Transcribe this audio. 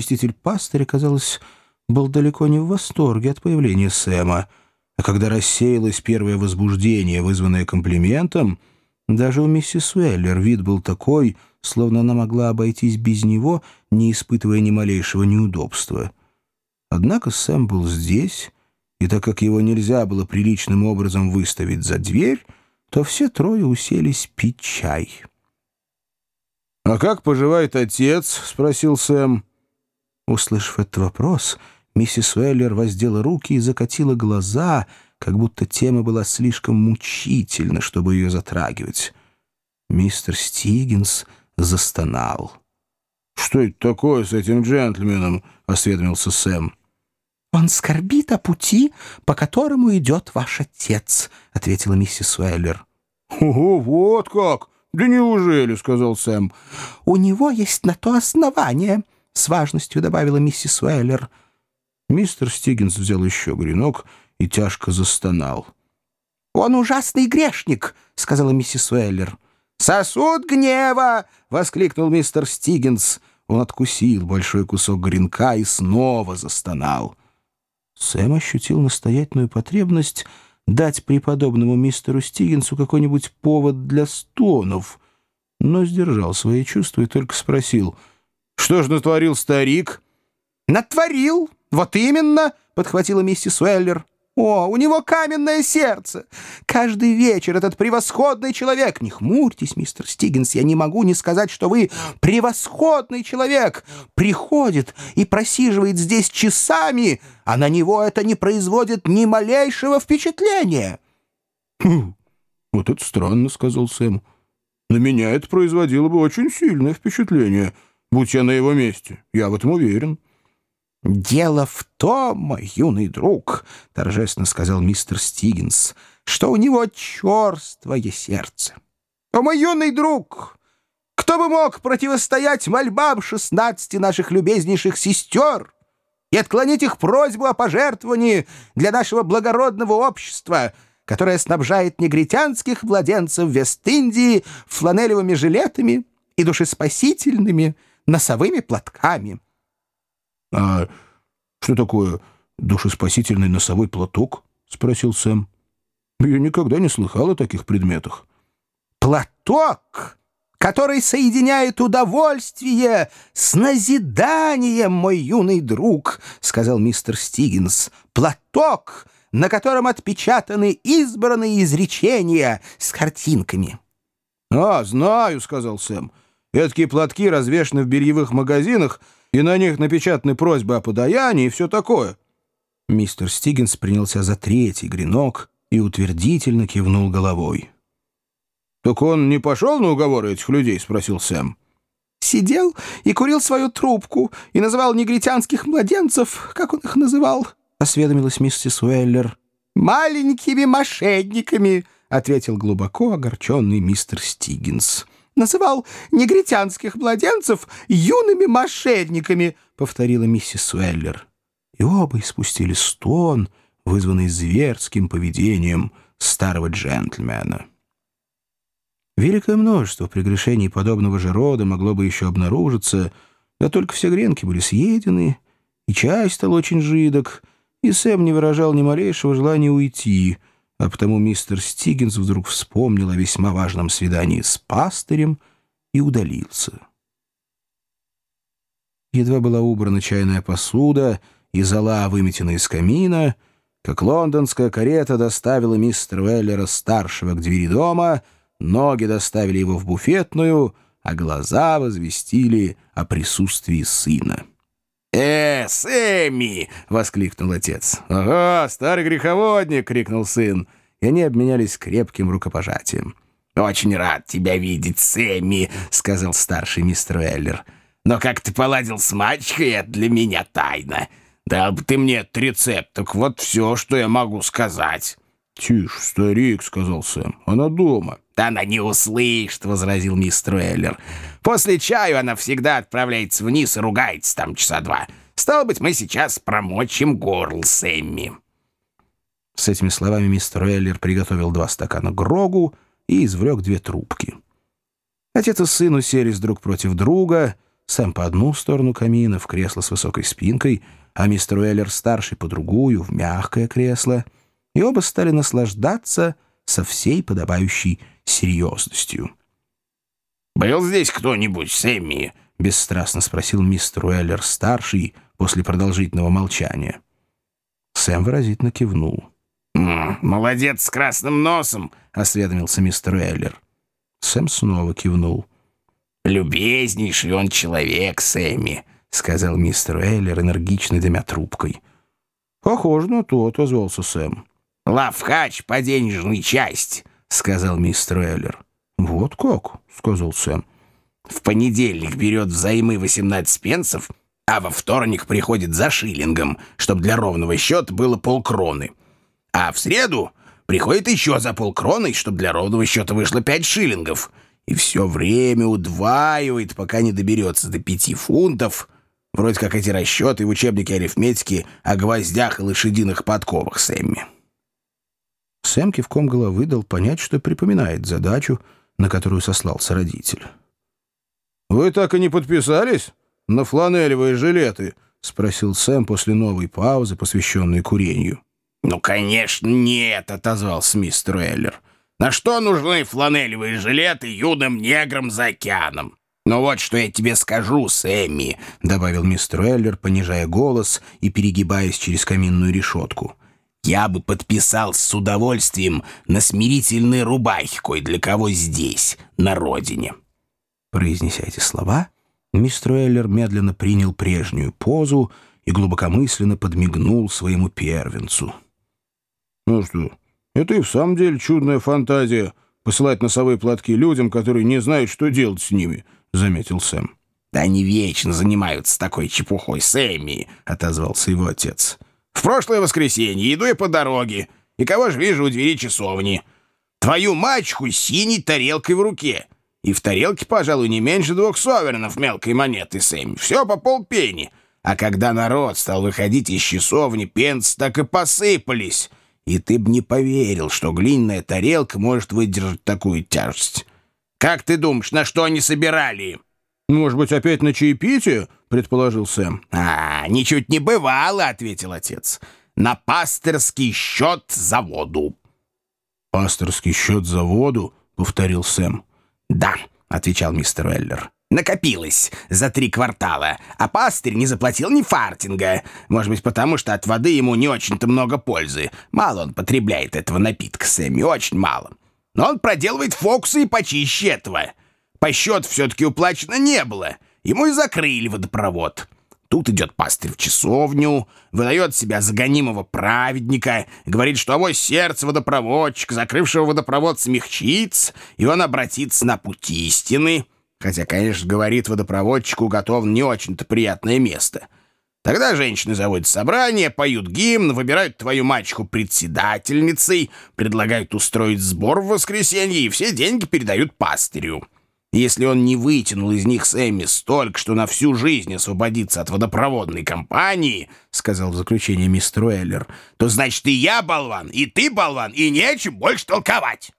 Заместитель пастыря, казалось, был далеко не в восторге от появления Сэма, а когда рассеялось первое возбуждение, вызванное комплиментом, даже у миссис Уэллер вид был такой, словно она могла обойтись без него, не испытывая ни малейшего неудобства. Однако Сэм был здесь, и так как его нельзя было приличным образом выставить за дверь, то все трое уселись пить чай. «А как поживает отец?» — спросил Сэм. Услышав этот вопрос, миссис Уэллер воздела руки и закатила глаза, как будто тема была слишком мучительна, чтобы ее затрагивать. Мистер Стигинс застонал. «Что это такое с этим джентльменом?» — осведомился Сэм. «Он скорбит о пути, по которому идет ваш отец», — ответила миссис Уэллер. «Ого, вот как! Да неужели?» — сказал Сэм. «У него есть на то основание», — с важностью добавила миссис Уэллер. Мистер Стигинс взял еще гренок и тяжко застонал. «Он ужасный грешник», — сказала миссис Уэллер. «Сосуд гнева!» — воскликнул мистер Стигинс. Он откусил большой кусок гренка и снова застонал. Сэм ощутил настоятельную потребность дать преподобному мистеру Стигинсу какой-нибудь повод для стонов, но сдержал свои чувства и только спросил, «Что ж натворил старик?» «Натворил? Вот именно!» — подхватила миссис Уэллер. О, у него каменное сердце! Каждый вечер этот превосходный человек... Не хмурьтесь, мистер Стигинс, я не могу не сказать, что вы превосходный человек. Приходит и просиживает здесь часами, а на него это не производит ни малейшего впечатления. «Хм, вот это странно», — сказал Сэм. «На меня это производило бы очень сильное впечатление, будь я на его месте. Я в этом уверен». «Дело в том, мой юный друг», — торжественно сказал мистер Стигинс, «что у него черствое сердце. О, мой юный друг, кто бы мог противостоять мольбам шестнадцати наших любезнейших сестер и отклонить их просьбу о пожертвовании для нашего благородного общества, которое снабжает негритянских младенцев Вест-Индии фланелевыми жилетами и душеспасительными носовыми платками?» — А что такое душеспасительный носовой платок? — спросил Сэм. — Я никогда не слыхал о таких предметах. — Платок, который соединяет удовольствие с назиданием, мой юный друг, — сказал мистер Стигинс. — Платок, на котором отпечатаны избранные изречения с картинками. — А, знаю, — сказал Сэм. — Эдакие платки развешаны в бельевых магазинах — и на них напечатаны просьбы о подаянии и все такое». Мистер Стигинс принялся за третий гренок и утвердительно кивнул головой. «Так он не пошел на уговоры этих людей?» — спросил Сэм. «Сидел и курил свою трубку и называл негритянских младенцев, как он их называл?» — осведомилась миссис Уэллер. «Маленькими мошенниками», — ответил глубоко огорченный мистер Стигинс называл негритянских младенцев юными мошенниками», — повторила миссис Уэллер. И оба испустили стон, вызванный зверским поведением старого джентльмена. Великое множество прегрешений подобного же рода могло бы еще обнаружиться, да только все гренки были съедены, и чай стал очень жидок, и Сэм не выражал ни малейшего желания уйти — а потому мистер Стигинс вдруг вспомнил о весьма важном свидании с пастырем и удалился. Едва была убрана чайная посуда и зола выметена из камина, как лондонская карета доставила мистера Веллера-старшего к двери дома, ноги доставили его в буфетную, а глаза возвестили о присутствии сына. «Э, Сэмми!» — воскликнул отец. «Ага, старый греховодник!» — крикнул сын. И они обменялись крепким рукопожатием. «Очень рад тебя видеть, Сэмми!» — сказал старший мистер Эллер. «Но как ты поладил с мачехой, это для меня тайна. Дал бы ты мне этот рецепт, так вот все, что я могу сказать». «Тише, старик», — сказал Сэм. «Она дома». «Да она не услышит», — возразил мистер Эллер. «После чаю она всегда отправляется вниз и ругается там часа два. Стало быть, мы сейчас промочим горло Сэмми». С этими словами мистер Эллер приготовил два стакана грогу и извлек две трубки. Отец и сын уселись друг против друга, Сэм по одну сторону камина, в кресло с высокой спинкой, а мистер Уэллер-старший по другую, в мягкое кресло, и оба стали наслаждаться со всей подобающей серьезностью. «Был здесь кто-нибудь, Сэмми?» — бесстрастно спросил мистер Уэллер-старший после продолжительного молчания. Сэм выразительно кивнул. «Молодец с красным носом!» — осведомился мистер Уэллер. Сэм снова кивнул. «Любезнейший он человек, Сэмми», — сказал мистер Уэллер, энергично дымя трубкой. «Похоже на то», — отозвался Сэм. «Лавхач по денежной части», — сказал мистер Уэллер. «Вот как?» — сказал Сэм. «В понедельник берет взаймы 18 пенсов, а во вторник приходит за шиллингом, чтобы для ровного счета было полкроны. А в среду приходит еще за полкроны, чтобы для ровного счета вышло 5 шиллингов. И все время удваивает, пока не доберется до 5 фунтов. Вроде как эти расчеты в учебнике арифметики о гвоздях и лошадиных подковах Сэмми». Сэм кивком головы дал понять, что припоминает задачу, на которую сослался родитель. «Вы так и не подписались на фланелевые жилеты?» — спросил Сэм после новой паузы, посвященной курению. «Ну, конечно, нет», — отозвался мистер Эллер. «На что нужны фланелевые жилеты юным неграм за океаном?» «Ну вот что я тебе скажу, Сэмми», — добавил мистер Эллер, понижая голос и перегибаясь через каминную решетку. «Я бы подписал с удовольствием на смирительные рубахи кое для кого здесь, на родине». Произнеся эти слова, мистер Эллер медленно принял прежнюю позу и глубокомысленно подмигнул своему первенцу. «Ну что, это и в самом деле чудная фантазия — посылать носовые платки людям, которые не знают, что делать с ними», — заметил Сэм. «Да они вечно занимаются такой чепухой, Сэмми», — отозвался его отец. «В прошлое воскресенье иду я по дороге, и кого же вижу у двери часовни? Твою мачеху с синей тарелкой в руке. И в тарелке, пожалуй, не меньше двух соверенов мелкой монеты, Сэмми. Все по полпенни. А когда народ стал выходить из часовни, пенс так и посыпались» и ты б не поверил, что глиняная тарелка может выдержать такую тяжесть. Как ты думаешь, на что они собирали?» «Может быть, опять на чаепитие?» — предположил Сэм. «А, ничуть не бывало», — ответил отец. «На пасторский счет за воду». «Пасторский счет за воду?» — повторил Сэм. «Да», — отвечал мистер Эллер. Накопилось за три квартала, а пастырь не заплатил ни фартинга. Может быть, потому что от воды ему не очень-то много пользы. Мало он потребляет этого напитка, Сэмми, очень мало. Но он проделывает фокусы и почище этого. По счету все-таки уплачено не было. Ему и закрыли водопровод. Тут идет пастырь в часовню, выдает себя за гонимого праведника, говорит, что авось сердце водопроводчика, закрывшего водопровод, смягчится, и он обратится на путь истины. Хотя, конечно, говорит водопроводчику, готов не очень-то приятное место. Тогда женщины заводят собрание, поют гимн, выбирают твою мачеху председательницей, предлагают устроить сбор в воскресенье, и все деньги передают пастырю. Если он не вытянул из них Сэмми столько, что на всю жизнь освободится от водопроводной компании, — сказал в заключение мистер Уэллер, — то значит и я болван, и ты болван, и нечем больше толковать.